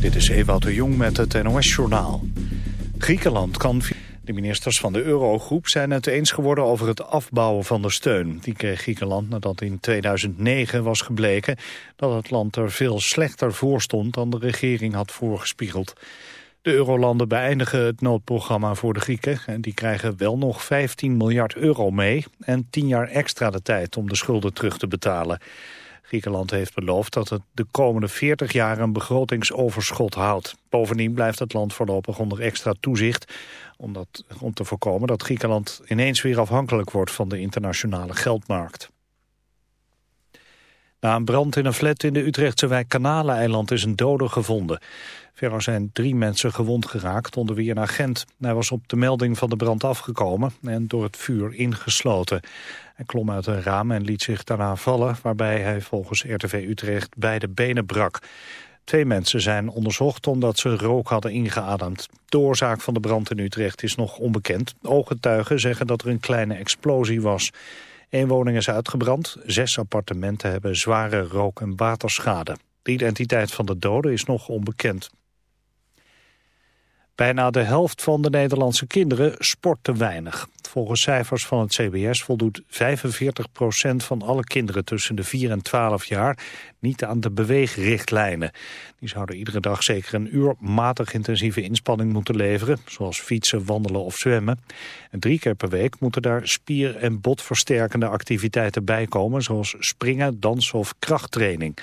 Dit is Ewout de Jong met het NOS-journaal. Griekenland kan... De ministers van de Eurogroep zijn het eens geworden over het afbouwen van de steun. Die kreeg Griekenland nadat in 2009 was gebleken dat het land er veel slechter voor stond dan de regering had voorgespiegeld. De eurolanden beëindigen het noodprogramma voor de Grieken. En die krijgen wel nog 15 miljard euro mee en 10 jaar extra de tijd om de schulden terug te betalen. Griekenland heeft beloofd dat het de komende 40 jaar een begrotingsoverschot houdt. Bovendien blijft het land voorlopig onder extra toezicht... Omdat, om te voorkomen dat Griekenland ineens weer afhankelijk wordt van de internationale geldmarkt. Na een brand in een flat in de Utrechtse wijk Kanaleiland is een dode gevonden. Verder zijn drie mensen gewond geraakt, onder wie een agent. Hij was op de melding van de brand afgekomen en door het vuur ingesloten. Hij klom uit een raam en liet zich daarna vallen, waarbij hij volgens RTV Utrecht beide benen brak. Twee mensen zijn onderzocht omdat ze rook hadden ingeademd. De oorzaak van de brand in Utrecht is nog onbekend. Ooggetuigen zeggen dat er een kleine explosie was. Eén woning is uitgebrand, zes appartementen hebben zware rook- en waterschade. De identiteit van de doden is nog onbekend. Bijna de helft van de Nederlandse kinderen sport te weinig. Volgens cijfers van het CBS voldoet 45% van alle kinderen tussen de 4 en 12 jaar niet aan de beweegrichtlijnen. Die zouden iedere dag zeker een uur matig intensieve inspanning moeten leveren, zoals fietsen, wandelen of zwemmen. En drie keer per week moeten daar spier- en botversterkende activiteiten bij komen, zoals springen, dansen of krachttraining.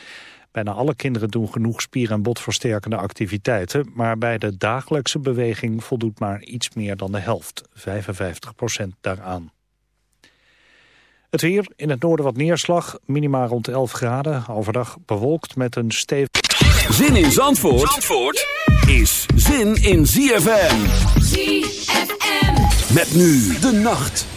Bijna alle kinderen doen genoeg spier- en botversterkende activiteiten, maar bij de dagelijkse beweging voldoet maar iets meer dan de helft, 55% daaraan. Het weer, in het noorden wat neerslag, minima rond 11 graden, overdag bewolkt met een stevig... Zin in Zandvoort, Zandvoort is zin in ZFM. ZFM. Met nu de nacht.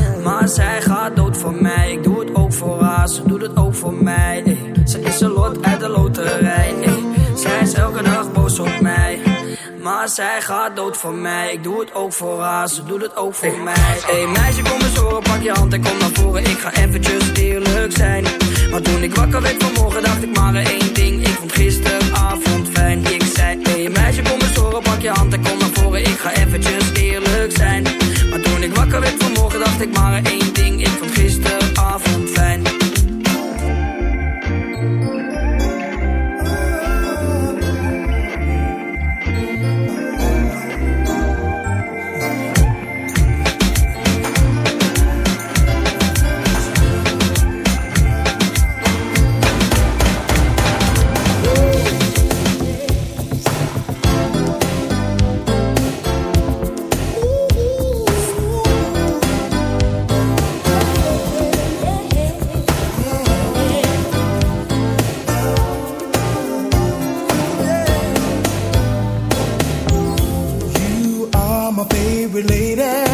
Maar zij gaat dood voor mij. Ik doe het ook voor haar, ze doet het ook voor mij. Ey. Ze is een lot uit de loterij. Ey. Zij is elke dag boos op mij. Maar zij gaat dood voor mij. Ik doe het ook voor haar, ze doet het ook voor mij. Hey meisje, kom eens horen, pak je hand en kom naar voren. Ik ga eventjes eerlijk zijn. Maar toen ik wakker werd vanmorgen, dacht ik maar één ding. Ik vond gisteravond fijn. Ik zei, hey meisje, kom eens horen, pak je hand en kom naar voren. Ik ga eventjes eerlijk zijn. Maar toen ik wakker werd vanmorgen, dacht ik maar één ding. Ik vond gisteravond my favorite lady.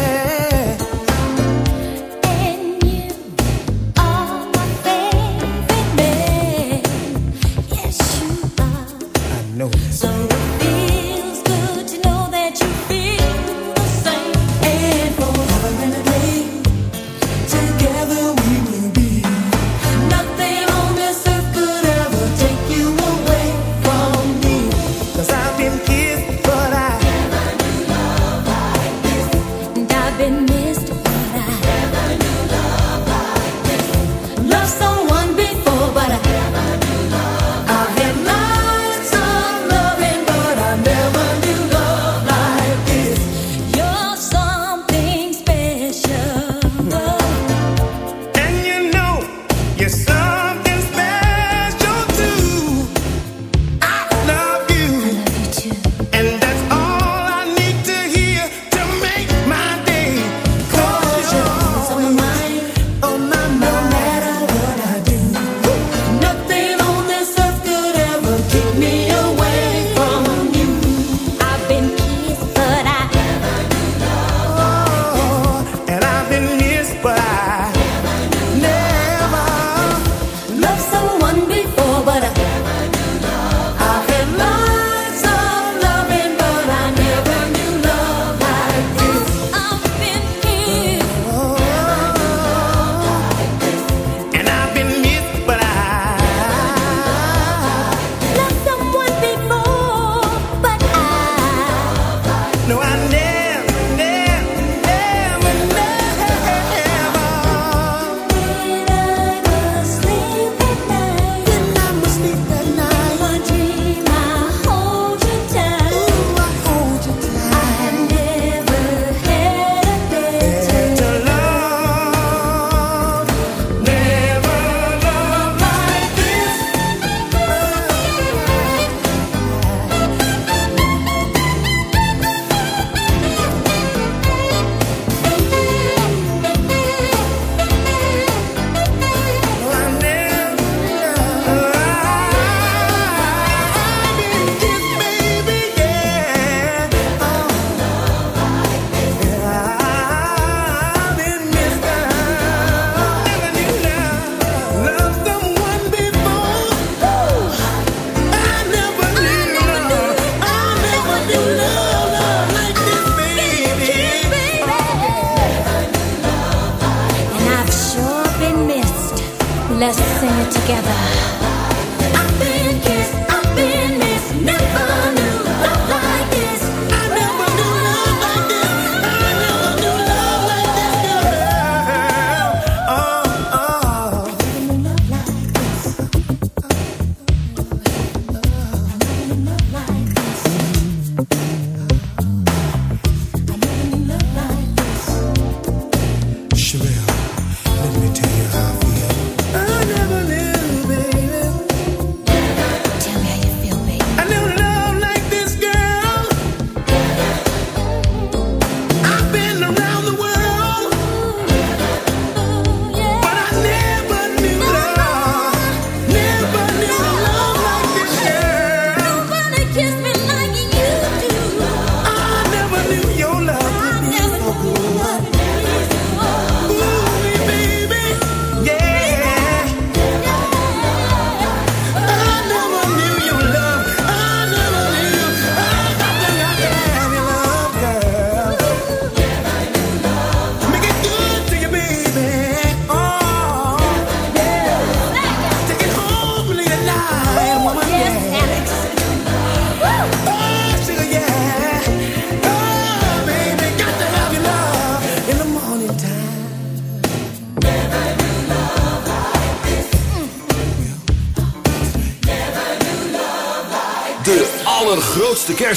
Fijn.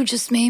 you just made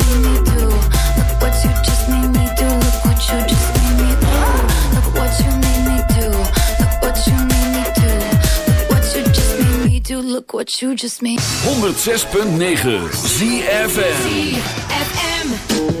Look what you just made. 106.9 ZFM. ZFM.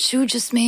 you just made.